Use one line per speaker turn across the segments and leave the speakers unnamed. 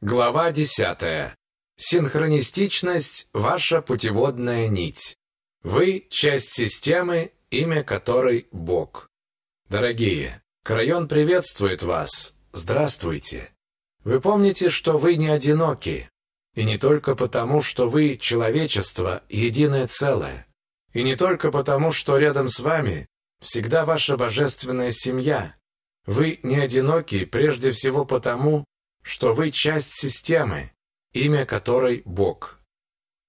Глава 10. Синхронистичность – ваша путеводная нить. Вы – часть системы, имя которой – Бог. Дорогие, Крайон приветствует вас. Здравствуйте. Вы помните, что вы не одиноки. И не только потому, что вы – человечество, единое целое. И не только потому, что рядом с вами всегда ваша божественная семья. Вы не одиноки прежде всего потому, что вы часть системы, имя которой Бог.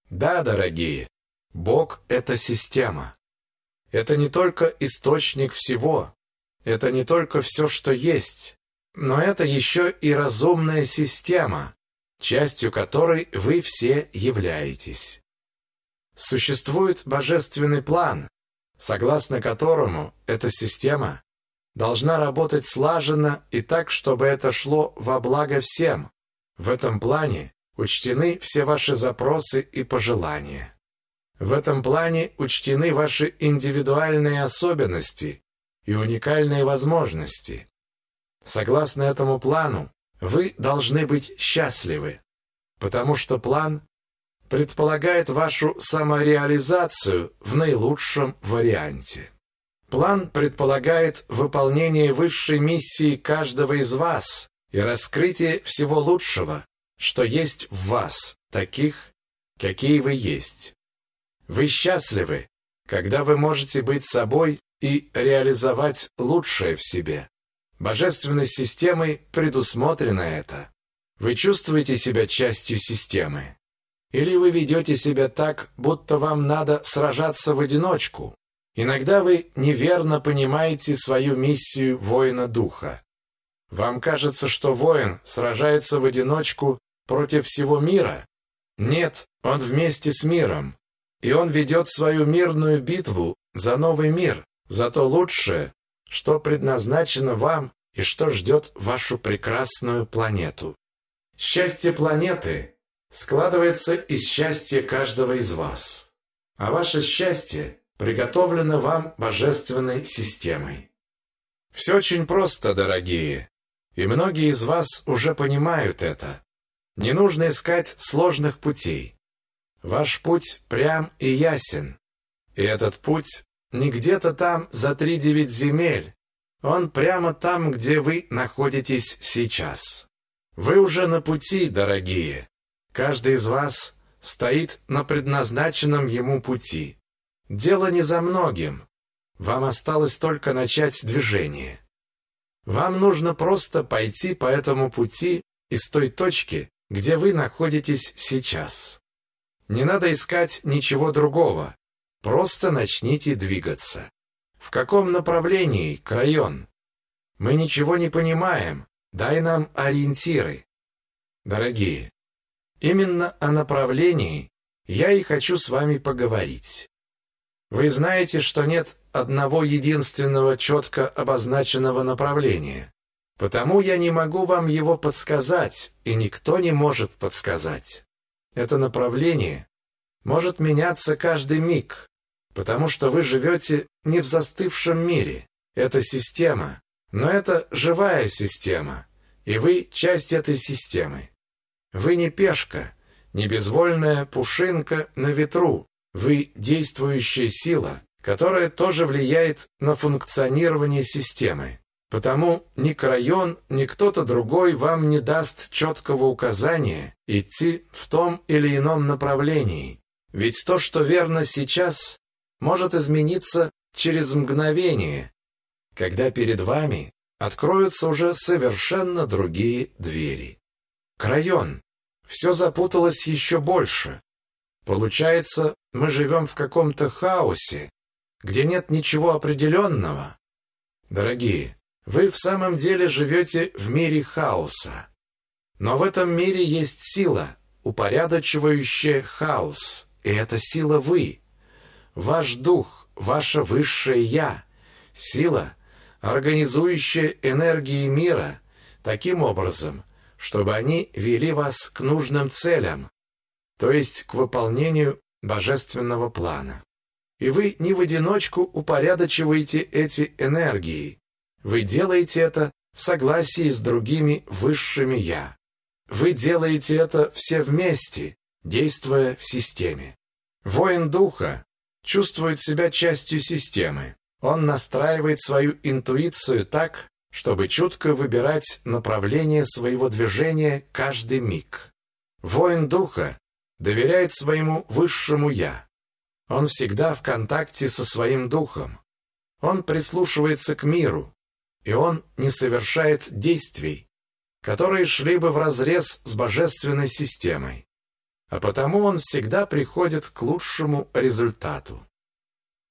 Да, дорогие, Бог – это система. Это не только источник всего, это не только все, что есть, но это еще и разумная система, частью которой вы все являетесь. Существует божественный план, согласно которому эта система должна работать слаженно и так, чтобы это шло во благо всем. В этом плане учтены все ваши запросы и пожелания. В этом плане учтены ваши индивидуальные особенности и уникальные возможности. Согласно этому плану, вы должны быть счастливы, потому что план предполагает вашу самореализацию в наилучшем варианте. План предполагает выполнение высшей миссии каждого из вас и раскрытие всего лучшего, что есть в вас, таких, какие вы есть. Вы счастливы, когда вы можете быть собой и реализовать лучшее в себе. Божественной системой предусмотрено это. Вы чувствуете себя частью системы? Или вы ведете себя так, будто вам надо сражаться в одиночку? Иногда вы неверно понимаете свою миссию воина духа. Вам кажется, что воин сражается в одиночку против всего мира? Нет, он вместе с миром. И он ведет свою мирную битву за новый мир, за то лучшее, что предназначено вам и что ждет вашу прекрасную планету. Счастье планеты складывается из счастья каждого из вас. А ваше счастье приготовлено вам божественной системой. Все очень просто, дорогие, и многие из вас уже понимают это. Не нужно искать сложных путей. Ваш путь прям и ясен. И этот путь не где-то там за три девять земель. Он прямо там, где вы находитесь сейчас. Вы уже на пути, дорогие. Каждый из вас стоит на предназначенном ему пути. Дело не за многим. Вам осталось только начать движение. Вам нужно просто пойти по этому пути из той точки, где вы находитесь сейчас. Не надо искать ничего другого. Просто начните двигаться. В каком направлении, Крайон? Мы ничего не понимаем. Дай нам ориентиры. Дорогие, именно о направлении я и хочу с вами поговорить. Вы знаете, что нет одного единственного четко обозначенного направления. Потому я не могу вам его подсказать, и никто не может подсказать. Это направление может меняться каждый миг, потому что вы живете не в застывшем мире. Это система, но это живая система, и вы часть этой системы. Вы не пешка, не безвольная пушинка на ветру, вы действующая сила, которая тоже влияет на функционирование системы. Потому ни Крайон, ни кто-то другой вам не даст четкого указания идти в том или ином направлении. Ведь то, что верно сейчас, может измениться через мгновение, когда перед вами откроются уже совершенно другие двери. Крайон. Все запуталось еще больше. Получается, мы живем в каком-то хаосе, где нет ничего определенного. Дорогие, вы в самом деле живете в мире хаоса. Но в этом мире есть сила, упорядочивающая хаос, и эта сила вы. Ваш дух, ваше высшее «я», сила, организующая энергии мира таким образом, чтобы они вели вас к нужным целям, то есть к выполнению божественного плана. И вы не в одиночку упорядочиваете эти энергии. Вы делаете это в согласии с другими высшими «я». вы делаете это все вместе, действуя в системе. Воин духа чувствует себя частью системы. Он настраивает свою интуицию так, чтобы чутко выбирать направление своего движения каждый миг. Воин духа доверяет своему высшему «я». Он всегда в контакте со своим духом. Он прислушивается к миру, и он не совершает действий, которые шли бы вразрез с божественной системой. А потому он всегда приходит к лучшему результату.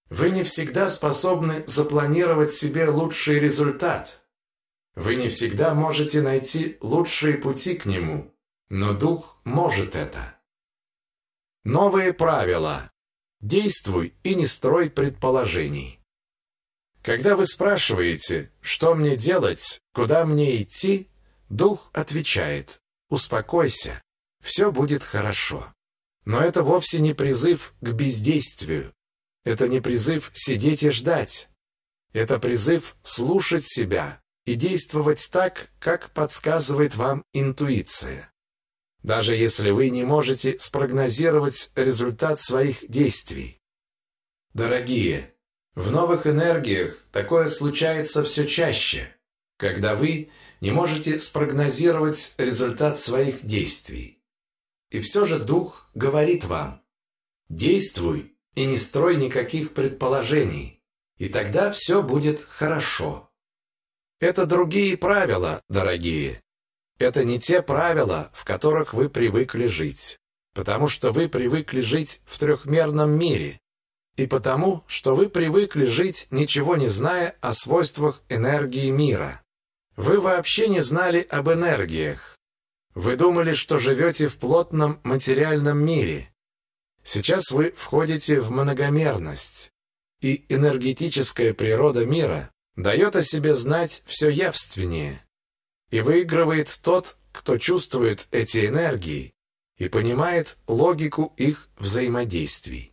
Вы не всегда способны запланировать себе лучший результат. Вы не всегда можете найти лучшие пути к нему, но дух может это. Новые правила. Действуй и не строй предположений. Когда вы спрашиваете, что мне делать, куда мне идти, дух отвечает «Успокойся, все будет хорошо». Но это вовсе не призыв к бездействию. Это не призыв сидеть и ждать. Это призыв слушать себя и действовать так, как подсказывает вам интуиция. Даже если вы не можете спрогнозировать результат своих действий. Дорогие, в новых энергиях такое случается все чаще, когда вы не можете спрогнозировать результат своих действий. И все же дух говорит вам, действуй и не строй никаких предположений, и тогда все будет хорошо. Это другие правила, дорогие. Это не те правила, в которых вы привыкли жить, потому что вы привыкли жить в трехмерном мире, и потому, что вы привыкли жить, ничего не зная о свойствах энергии мира. Вы вообще не знали об энергиях. Вы думали, что живете в плотном материальном мире, Сейчас вы входите в многомерность, и энергетическая природа мира дает о себе знать все явственнее. И выигрывает тот, кто чувствует эти энергии и понимает логику их взаимодействий.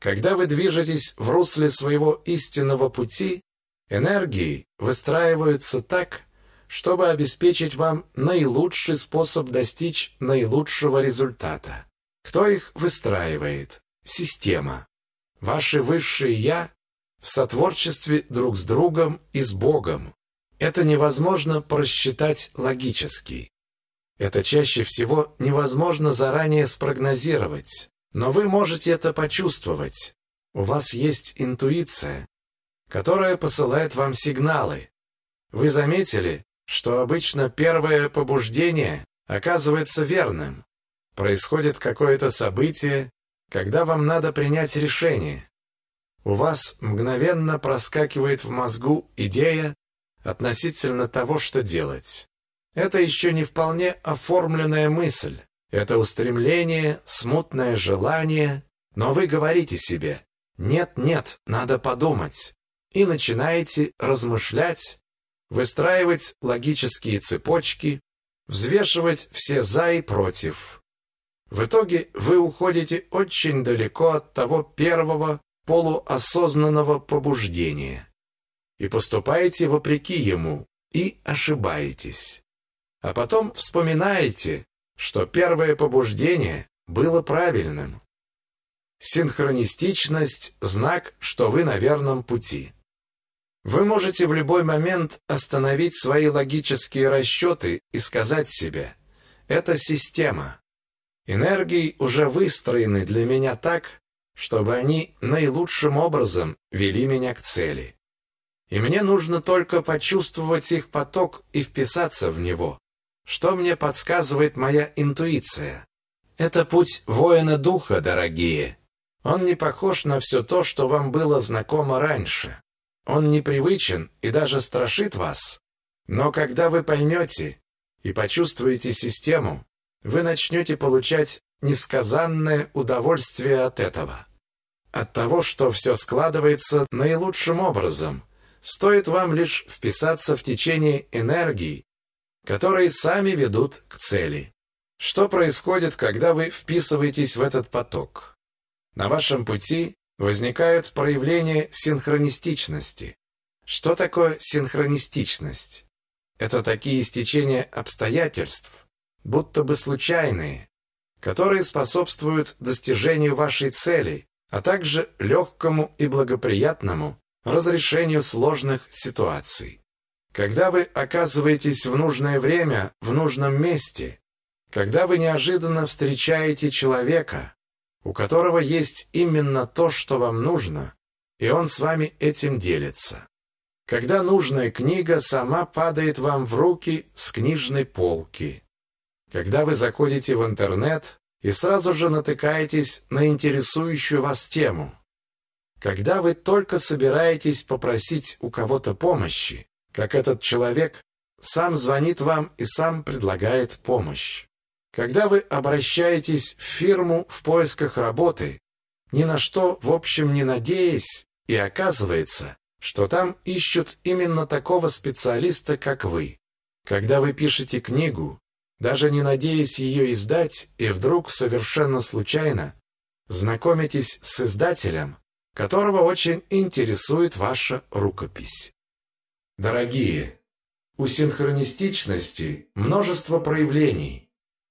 Когда вы движетесь в русле своего истинного пути, энергии выстраиваются так, чтобы обеспечить вам наилучший способ достичь наилучшего результата. Кто их выстраивает? Система. Ваши высшие «я» в сотворчестве друг с другом и с Богом. Это невозможно просчитать логически. Это чаще всего невозможно заранее спрогнозировать. Но вы можете это почувствовать. У вас есть интуиция, которая посылает вам сигналы. Вы заметили, что обычно первое побуждение оказывается верным. Происходит какое-то событие, когда вам надо принять решение. У вас мгновенно проскакивает в мозгу идея относительно того, что делать. Это еще не вполне оформленная мысль. Это устремление, смутное желание, но вы говорите себе «нет, нет, надо подумать» и начинаете размышлять, выстраивать логические цепочки, взвешивать все «за» и «против». В итоге вы уходите очень далеко от того первого полуосознанного побуждения и поступаете вопреки ему и ошибаетесь. А потом вспоминаете, что первое побуждение было правильным. Синхронистичность – знак, что вы на верном пути. Вы можете в любой момент остановить свои логические расчеты и сказать себе «это система». Энергии уже выстроены для меня так, чтобы они наилучшим образом вели меня к цели. И мне нужно только почувствовать их поток и вписаться в него. Что мне подсказывает моя интуиция? Это путь воина духа, дорогие. Он не похож на все то, что вам было знакомо раньше. Он непривычен и даже страшит вас. Но когда вы поймете и почувствуете систему, вы начнете получать несказанное удовольствие от этого. От того, что все складывается наилучшим образом. Стоит вам лишь вписаться в течение энергии, которые сами ведут к цели. Что происходит, когда вы вписываетесь в этот поток? На вашем пути возникают проявления синхронистичности. Что такое синхронистичность? Это такие стечения обстоятельств, будто бы случайные, которые способствуют достижению вашей цели, а также легкому и благоприятному разрешению сложных ситуаций. Когда вы оказываетесь в нужное время, в нужном месте, когда вы неожиданно встречаете человека, у которого есть именно то, что вам нужно, и он с вами этим делится. Когда нужная книга сама падает вам в руки с книжной полки. Когда вы заходите в интернет и сразу же натыкаетесь на интересующую вас тему. Когда вы только собираетесь попросить у кого-то помощи, как этот человек сам звонит вам и сам предлагает помощь. Когда вы обращаетесь в фирму в поисках работы, ни на что, в общем, не надеясь, и оказывается, что там ищут именно такого специалиста, как вы. Когда вы пишете книгу, даже не надеясь ее издать, и вдруг совершенно случайно знакомитесь с издателем, которого очень интересует ваша рукопись. Дорогие, у синхронистичности множество проявлений,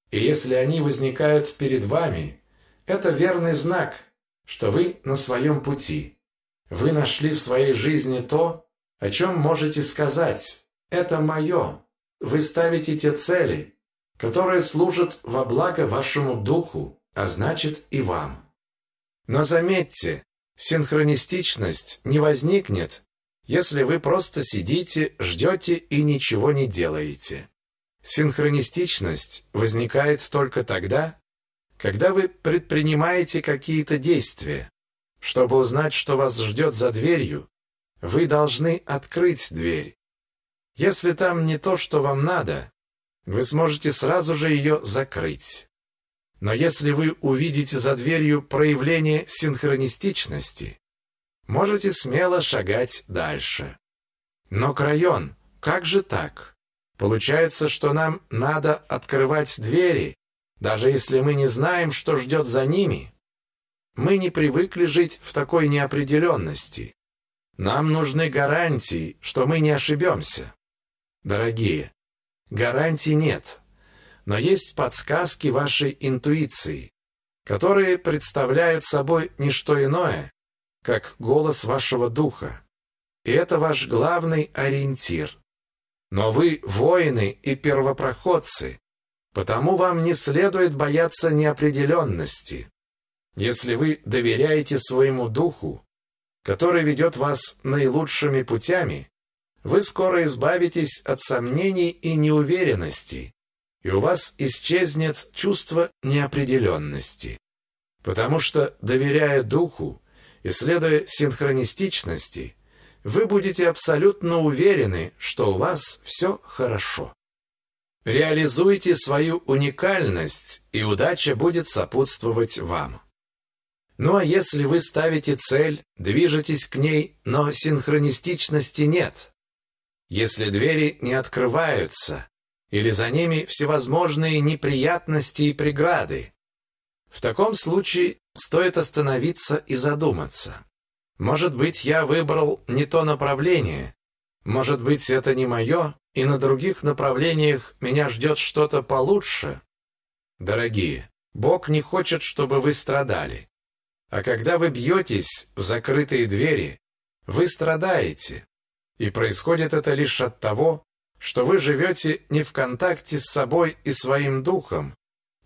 и если они возникают перед вами, это верный знак, что вы на своем пути. Вы нашли в своей жизни то, о чем можете сказать «это мое». Вы ставите те цели, которые служат во благо вашему духу, а значит и вам. Но заметьте, синхронистичность не возникнет, если вы просто сидите, ждете и ничего не делаете. Синхронистичность возникает только тогда, когда вы предпринимаете какие-то действия. Чтобы узнать, что вас ждет за дверью, вы должны открыть дверь. Если там не то, что вам надо, вы сможете сразу же ее закрыть. Но если вы увидите за дверью проявление синхронистичности, можете смело шагать дальше. Но Крайон, как же так? Получается, что нам надо открывать двери, даже если мы не знаем, что ждет за ними? Мы не привыкли жить в такой неопределенности. Нам нужны гарантии, что мы не ошибемся. Дорогие, Гарантий нет, но есть подсказки вашей интуиции, которые представляют собой не что иное, как голос вашего духа. И это ваш главный ориентир. Но вы воины и первопроходцы, потому вам не следует бояться неопределенности. Если вы доверяете своему духу, который ведет вас наилучшими путями, вы скоро избавитесь от сомнений и неуверенности, и у вас исчезнет чувство неопределенности. Потому что, доверяя духу и следуя синхронистичности, вы будете абсолютно уверены, что у вас все хорошо. Реализуйте свою уникальность, и удача будет сопутствовать вам. Ну а если вы ставите цель, движетесь к ней, но синхронистичности нет, если двери не открываются, или за ними всевозможные неприятности и преграды. В таком случае стоит остановиться и задуматься. Может быть, я выбрал не то направление, может быть, это не мое, и на других направлениях меня ждет что-то получше. Дорогие, Бог не хочет, чтобы вы страдали. А когда вы бьетесь в закрытые двери, вы страдаете. И происходит это лишь от того, что вы живете не в контакте с собой и своим духом.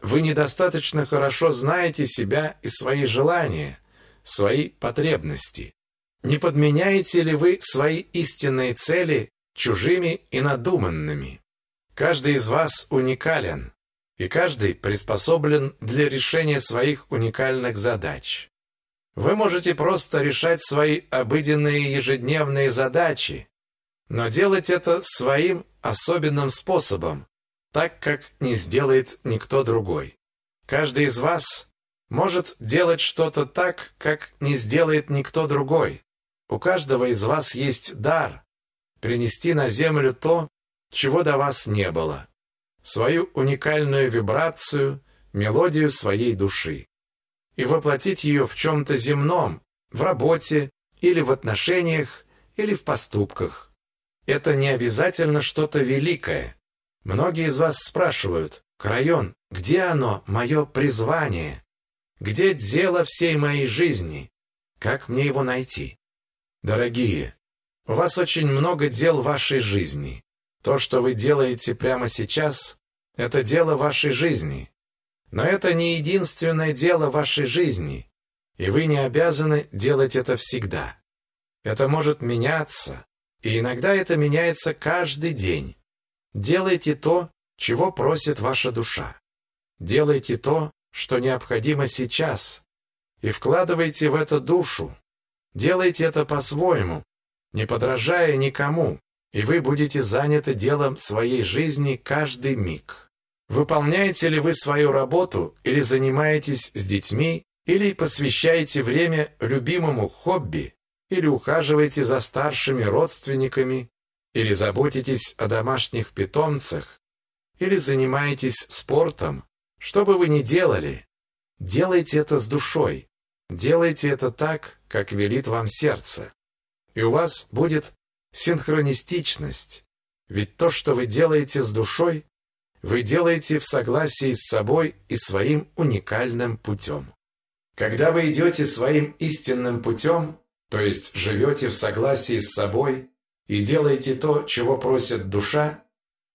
Вы недостаточно хорошо знаете себя и свои желания, свои потребности. Не подменяете ли вы свои истинные цели чужими и надуманными? Каждый из вас уникален, и каждый приспособлен для решения своих уникальных задач. Вы можете просто решать свои обыденные ежедневные задачи, но делать это своим особенным способом, так как не сделает никто другой. Каждый из вас может делать что-то так, как не сделает никто другой. У каждого из вас есть дар принести на землю то, чего до вас не было, свою уникальную вибрацию, мелодию своей души и воплотить ее в чем-то земном, в работе или в отношениях, или в поступках. Это не обязательно что-то великое. Многие из вас спрашивают, Крайон, где оно, мое призвание? Где дело всей моей жизни? Как мне его найти? Дорогие, у вас очень много дел вашей жизни. То, что вы делаете прямо сейчас, это дело вашей жизни. Но это не единственное дело вашей жизни, и вы не обязаны делать это всегда. Это может меняться, и иногда это меняется каждый день. Делайте то, чего просит ваша душа. Делайте то, что необходимо сейчас, и вкладывайте в это душу. Делайте это по-своему, не подражая никому, и вы будете заняты делом своей жизни каждый миг. Выполняете ли вы свою работу или занимаетесь с детьми, или посвящаете время любимому хобби, или ухаживаете за старшими родственниками, или заботитесь о домашних питомцах, или занимаетесь спортом, что бы вы ни делали, делайте это с душой, делайте это так, как велит вам сердце. И у вас будет синхронистичность, ведь то, что вы делаете с душой, вы делаете в согласии с собой и своим уникальным путем. Когда вы идете своим истинным путем, то есть живете в согласии с собой и делаете то, чего просит душа,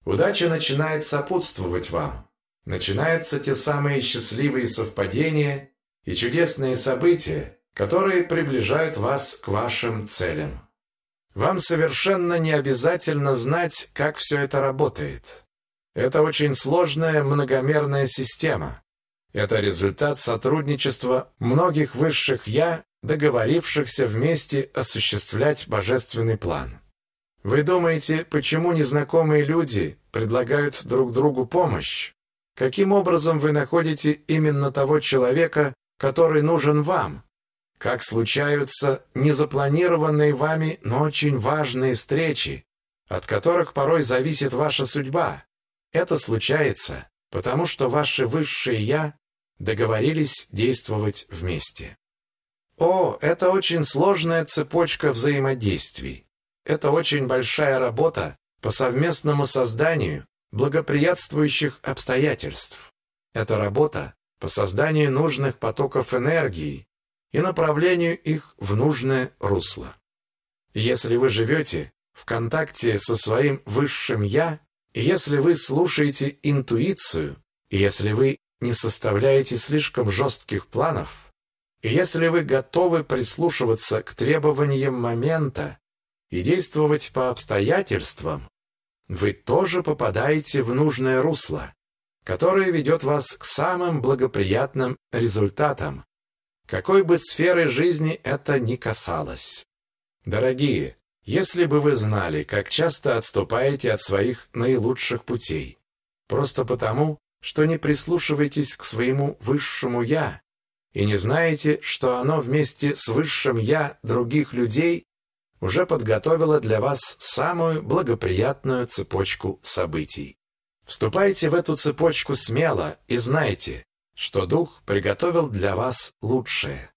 удача начинает сопутствовать вам. Начинаются те самые счастливые совпадения и чудесные события, которые приближают вас к вашим целям. Вам совершенно не обязательно знать, как все это работает. Это очень сложная многомерная система. Это результат сотрудничества многих высших «я», договорившихся вместе осуществлять божественный план. Вы думаете, почему незнакомые люди предлагают друг другу помощь? Каким образом вы находите именно того человека, который нужен вам? как случаются незапланированные вами, но очень важные встречи, от которых порой зависит ваша судьба. Это случается, потому что ваши высшие «я» договорились действовать вместе. О, это очень сложная цепочка взаимодействий. Это очень большая работа по совместному созданию благоприятствующих обстоятельств. Это работа по созданию нужных потоков энергии, и направлению их в нужное русло. Если вы живете в контакте со своим высшим «я», если вы слушаете интуицию, если вы не составляете слишком жестких планов, если вы готовы прислушиваться к требованиям момента и действовать по обстоятельствам, вы тоже попадаете в нужное русло, которое ведет вас к самым благоприятным результатам, какой бы сферы жизни это ни касалось. Дорогие, если бы вы знали, как часто отступаете от своих наилучших путей, просто потому, что не прислушиваетесь к своему высшему «я» и не знаете, что оно вместе с высшим «я» других людей уже подготовило для вас самую благоприятную цепочку событий. Вступайте в эту цепочку смело и знайте, что Дух приготовил для вас лучшее.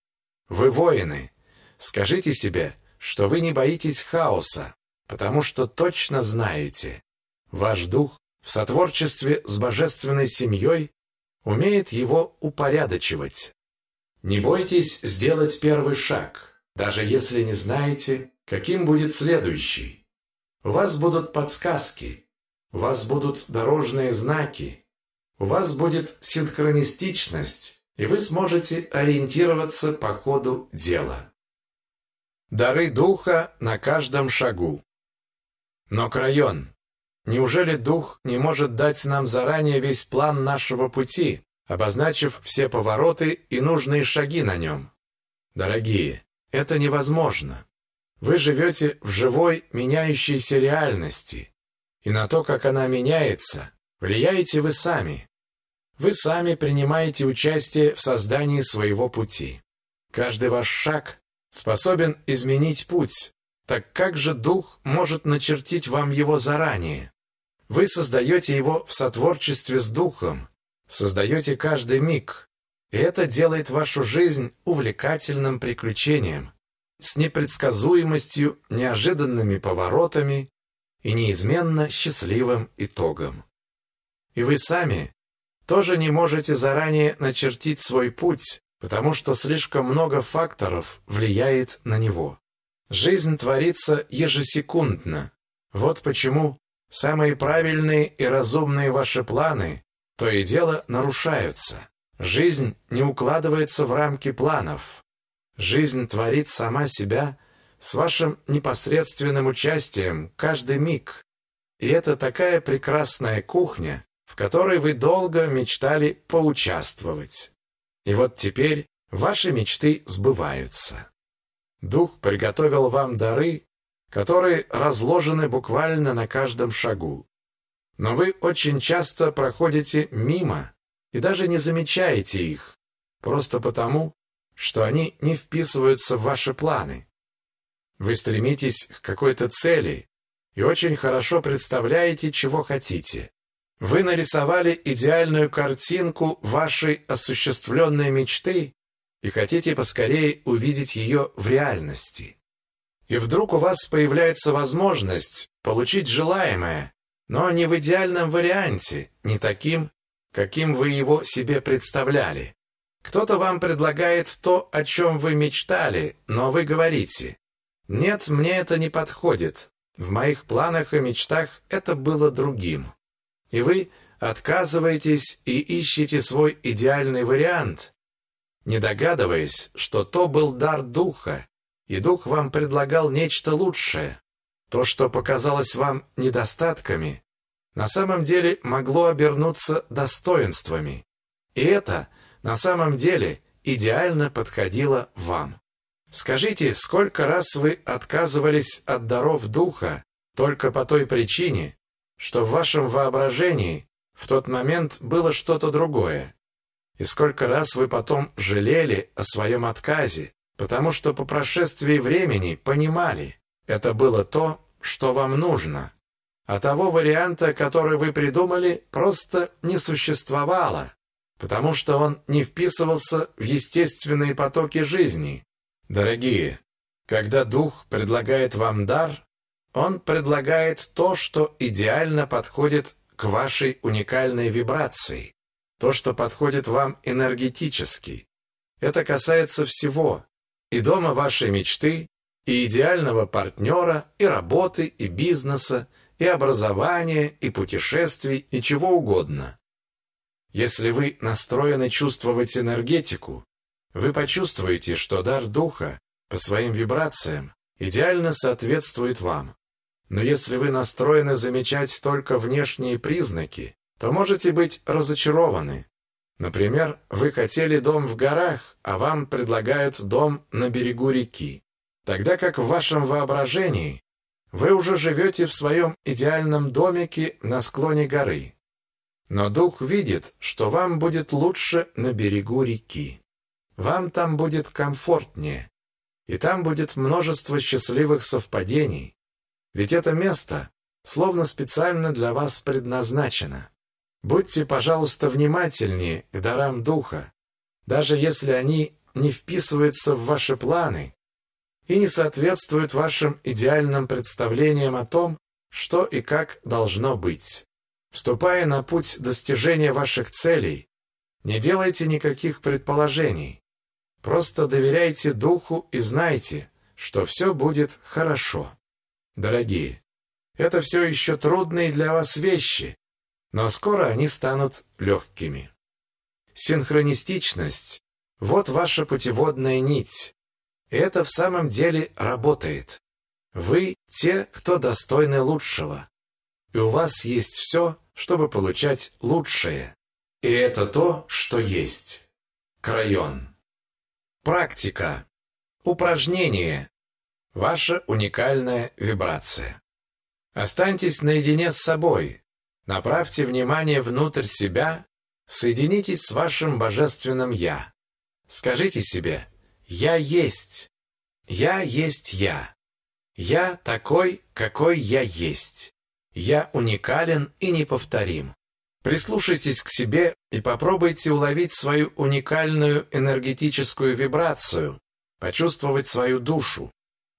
Вы воины. Скажите себе, что вы не боитесь хаоса, потому что точно знаете, ваш Дух в сотворчестве с божественной семьей умеет его упорядочивать. Не бойтесь сделать первый шаг, даже если не знаете, каким будет следующий. У вас будут подсказки, у вас будут дорожные знаки, у вас будет синхронистичность, и вы сможете ориентироваться по ходу дела. Дары духа на каждом шагу. Но Крайон, неужели дух не может дать нам заранее весь план нашего пути, обозначив все повороты и нужные шаги на нем? Дорогие, это невозможно. Вы живете в живой, меняющейся реальности, и на то, как она меняется, влияете вы сами. Вы сами принимаете участие в создании своего пути. Каждый ваш шаг способен изменить путь, так как же Дух может начертить вам его заранее? Вы создаете его в сотворчестве с Духом, создаете каждый миг, и это делает вашу жизнь увлекательным приключением, с непредсказуемостью, неожиданными поворотами и неизменно счастливым итогом. И вы сами тоже не можете заранее начертить свой путь, потому что слишком много факторов влияет на него. Жизнь творится ежесекундно. Вот почему самые правильные и разумные ваши планы то и дело нарушаются. Жизнь не укладывается в рамки планов. Жизнь творит сама себя с вашим непосредственным участием каждый миг. И это такая прекрасная кухня, в которой вы долго мечтали поучаствовать. И вот теперь ваши мечты сбываются. Дух приготовил вам дары, которые разложены буквально на каждом шагу. Но вы очень часто проходите мимо и даже не замечаете их, просто потому, что они не вписываются в ваши планы. Вы стремитесь к какой-то цели и очень хорошо представляете, чего хотите. Вы нарисовали идеальную картинку вашей осуществленной мечты и хотите поскорее увидеть ее в реальности. И вдруг у вас появляется возможность получить желаемое, но не в идеальном варианте, не таким, каким вы его себе представляли. Кто-то вам предлагает то, о чем вы мечтали, но вы говорите, «Нет, мне это не подходит. В моих планах и мечтах это было другим». И вы отказываетесь и ищете свой идеальный вариант, не догадываясь, что то был дар духа, и дух вам предлагал нечто лучшее. То, что показалось вам недостатками, на самом деле могло обернуться достоинствами. И это на самом деле идеально подходило вам. Скажите, сколько раз вы отказывались от даров духа только по той причине, что в вашем воображении в тот момент было что-то другое. И сколько раз вы потом жалели о своем отказе, потому что по прошествии времени понимали, это было то, что вам нужно. А того варианта, который вы придумали, просто не существовало, потому что он не вписывался в естественные потоки жизни. Дорогие, когда дух предлагает вам дар, он предлагает то, что идеально подходит к вашей уникальной вибрации, то, что подходит вам энергетически. Это касается всего, и дома вашей мечты, и идеального партнера, и работы, и бизнеса, и образования, и путешествий, и чего угодно. Если вы настроены чувствовать энергетику, вы почувствуете, что дар духа по своим вибрациям идеально соответствует вам. Но если вы настроены замечать только внешние признаки, то можете быть разочарованы. Например, вы хотели дом в горах, а вам предлагают дом на берегу реки. Тогда как в вашем воображении вы уже живете в своем идеальном домике на склоне горы. Но дух видит, что вам будет лучше на берегу реки. Вам там будет комфортнее, и там будет множество счастливых совпадений, ведь это место словно специально для вас предназначено. Будьте, пожалуйста, внимательнее к дарам духа, даже если они не вписываются в ваши планы и не соответствуют вашим идеальным представлениям о том, что и как должно быть. Вступая на путь достижения ваших целей, не делайте никаких предположений. Просто доверяйте духу и знайте, что все будет хорошо. Дорогие, это все еще трудные для вас вещи, но скоро они станут легкими. Синхронистичность – вот ваша путеводная нить. И это в самом деле работает. Вы те, кто достойны лучшего. И у вас есть все, чтобы получать лучшее. И это то, что есть. Крайон. Практика. Упражнение. Ваша уникальная вибрация. Останьтесь наедине с собой. Направьте внимание внутрь себя. Соединитесь с вашим божественным «Я». Скажите себе «Я есть». «Я есть я». «Я такой, какой я есть». «Я уникален и неповторим». Прислушайтесь к себе и попробуйте уловить свою уникальную энергетическую вибрацию, почувствовать свою душу.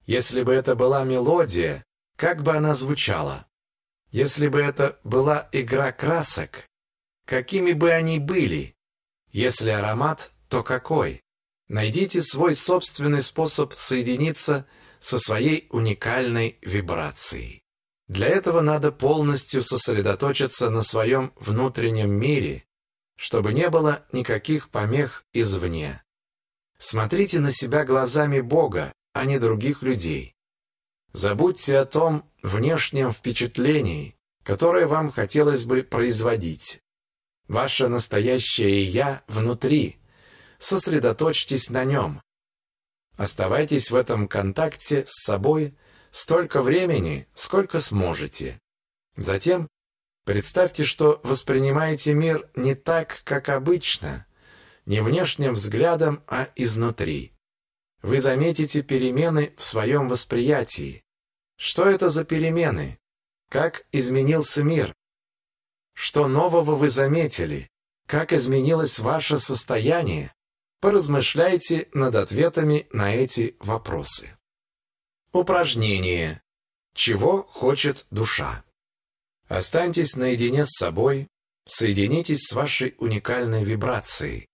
Если бы это была мелодия, как бы она звучала? Если бы это была игра красок, какими бы они были. Если аромат, то какой? Найдите свой собственный способ соединиться со своей уникальной вибрацией. Для этого надо полностью сосредоточиться на своем внутреннем мире, чтобы не было никаких помех извне. Смотрите на себя глазами Бога, а не других людей. Забудьте о том внешнем впечатлении, которое вам хотелось бы производить. Ваше настоящее «я» внутри. Сосредоточьтесь на нем. Оставайтесь в этом контакте с собой столько времени, сколько сможете. Затем представьте, что воспринимаете мир не так, как обычно, не внешним взглядом, а изнутри. Вы заметите перемены в своем восприятии. Что это за перемены? Как изменился мир? Что нового вы заметили? Как изменилось ваше состояние? Поразмышляйте над ответами на эти вопросы. Упражнение. Чего хочет душа? Останьтесь наедине с собой, соединитесь с вашей уникальной вибрацией.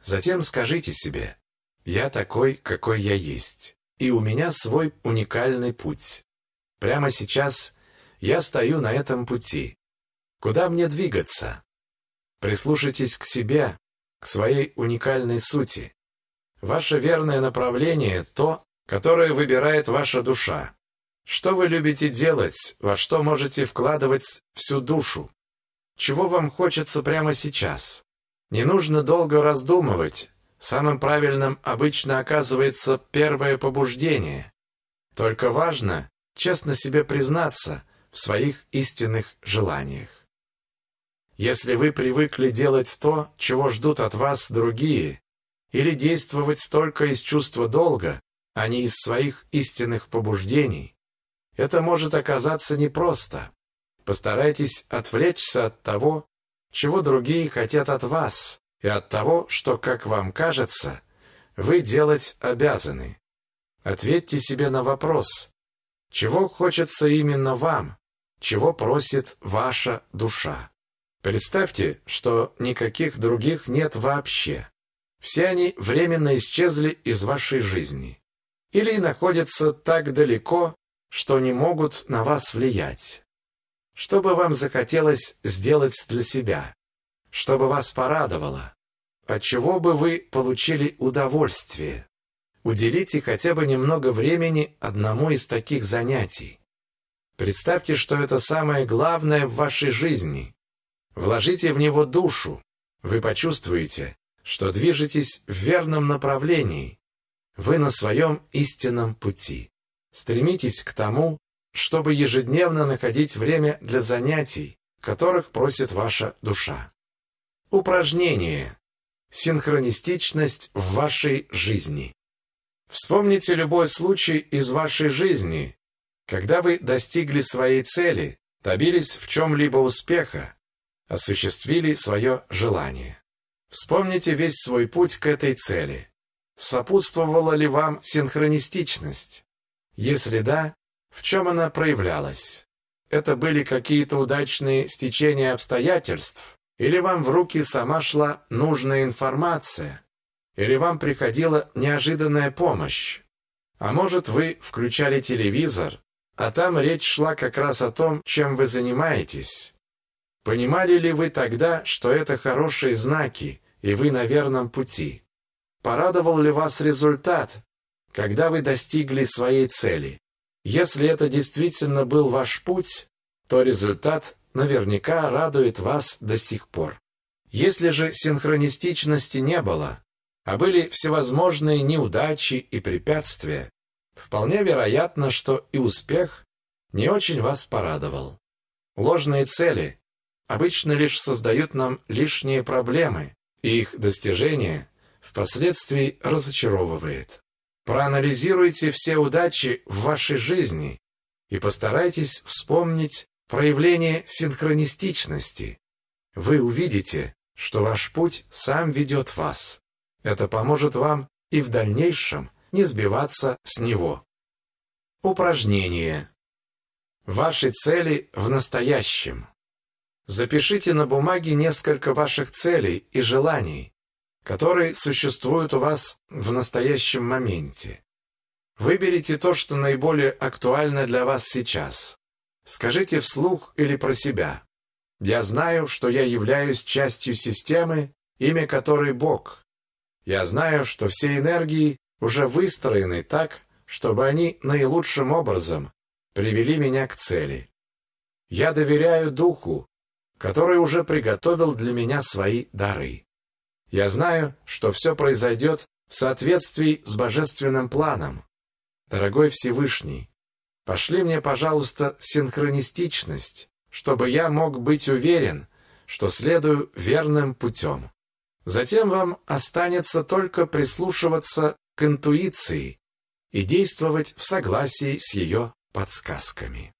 Затем скажите себе «Я такой, какой я есть, и у меня свой уникальный путь. Прямо сейчас я стою на этом пути. Куда мне двигаться? Прислушайтесь к себе, к своей уникальной сути. Ваше верное направление – то, которое выбирает ваша душа. Что вы любите делать, во что можете вкладывать всю душу? Чего вам хочется прямо сейчас? Не нужно долго раздумывать. Самым правильным обычно оказывается первое побуждение. Только важно честно себе признаться – в своих истинных желаниях. Если вы привыкли делать то, чего ждут от вас другие, или действовать только из чувства долга, а не из своих истинных побуждений, это может оказаться непросто. Постарайтесь отвлечься от того, чего другие хотят от вас, и от того, что, как вам кажется, вы делать обязаны. Ответьте себе на вопрос, чего хочется именно вам, чего просит ваша душа. Представьте, что никаких других нет вообще. Все они временно исчезли из вашей жизни. Или находятся так далеко, что не могут на вас влиять. Что бы вам захотелось сделать для себя? Что бы вас порадовало? От чего бы вы получили удовольствие? Уделите хотя бы немного времени одному из таких занятий. Представьте, что это самое главное в вашей жизни. Вложите в него душу. Вы почувствуете, что движетесь в верном направлении. Вы на своем истинном пути. Стремитесь к тому, чтобы ежедневно находить время для занятий, которых просит ваша душа. Упражнение. Синхронистичность в вашей жизни. Вспомните любой случай из вашей жизни, когда вы достигли своей цели, добились в чем-либо успеха, осуществили свое желание. Вспомните весь свой путь к этой цели. Сопутствовала ли вам синхронистичность? Если да, в чем она проявлялась? Это были какие-то удачные стечения обстоятельств? Или вам в руки сама шла нужная информация? Или вам приходила неожиданная помощь? А может, вы включали телевизор а там речь шла как раз о том, чем вы занимаетесь. Понимали ли вы тогда, что это хорошие знаки, и вы на верном пути? Порадовал ли вас результат, когда вы достигли своей цели? Если это действительно был ваш путь, то результат наверняка радует вас до сих пор. Если же синхронистичности не было, а были всевозможные неудачи и препятствия, Вполне вероятно, что и успех не очень вас порадовал. Ложные цели обычно лишь создают нам лишние проблемы, и их достижение впоследствии разочаровывает. Проанализируйте все удачи в вашей жизни и постарайтесь вспомнить проявление синхронистичности. Вы увидите, что ваш путь сам ведет вас. Это поможет вам и в дальнейшем не сбиваться с него. Упражнение. Ваши цели в настоящем. Запишите на бумаге несколько ваших целей и желаний, которые существуют у вас в настоящем моменте. Выберите то, что наиболее актуально для вас сейчас. Скажите вслух или про себя. Я знаю, что я являюсь частью системы, имя которой Бог. Я знаю, что все энергии уже выстроены так, чтобы они наилучшим образом привели меня к цели. Я доверяю Духу, который уже приготовил для меня свои дары. Я знаю, что все произойдет в соответствии с божественным планом. Дорогой Всевышний, пошли мне, пожалуйста, синхронистичность, чтобы я мог быть уверен, что следую верным путем. Затем вам останется только прислушиваться к интуиции и действовать в согласии с ее подсказками.